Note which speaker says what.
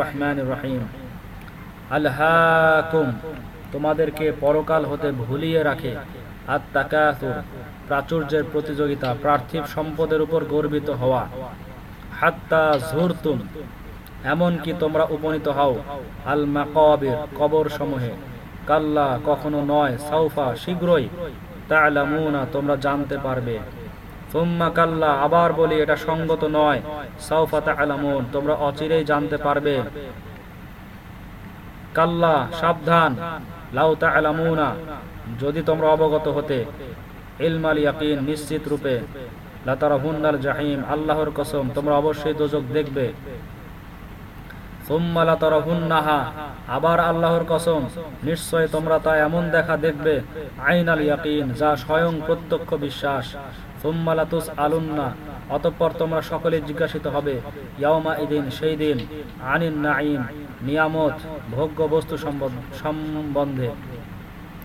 Speaker 1: রহিম আল্হাকুম তোমাদেরকে পরকাল হতে ভুলিয়ে রাখে। আর তাকাফুর প্রাচুর্যের প্রতিযোগিতা, পার্থিব সম্পদের উপর গর্বিত হওয়া। হাত্তা ঝুরতুম এমনকি তোমরা উপনীত হও। আল মাকাবির কবর সমূহে কাল্লা, কখনো নয়, সাউফা, শীঘ্রই। তা'লামুনা, তোমরা জানতে পারবে। আবার বলি, এটা সঙ্গত নয়। সাউফা তা'লামুন তোমরা অচিরেই জানতে পারবে। কাল্লা, সাবধান। লাউ তা'লামুনা যদি তোমরা অবগত হতে। ইলমাল ইয়াকিন, নিশ্চিত রূপে। লাতারাহুন্নাল জাহিম, আল্লাহর কসম, তোমরা অবশ্যই দোজক দেখবে। সুম্মা লাতারাহুন্নাহা আবার আল্লাহর কসম, নিশ্চয় তোমরা তা এমন দেখা দেখবে আইন আল ইয়াকিন, যা স্বয়ং প্রত্যক্ষ বিশ্বাস। সোম্মালাতুস আলুন্না অতঃপর তোমরা সকলে জিজ্ঞাসিত হবে ইয়াওমা ইদিন, সেই দিন, আনিন নাইম নিয়ামত ভোগ্য বস্তু সম্বন্ধে।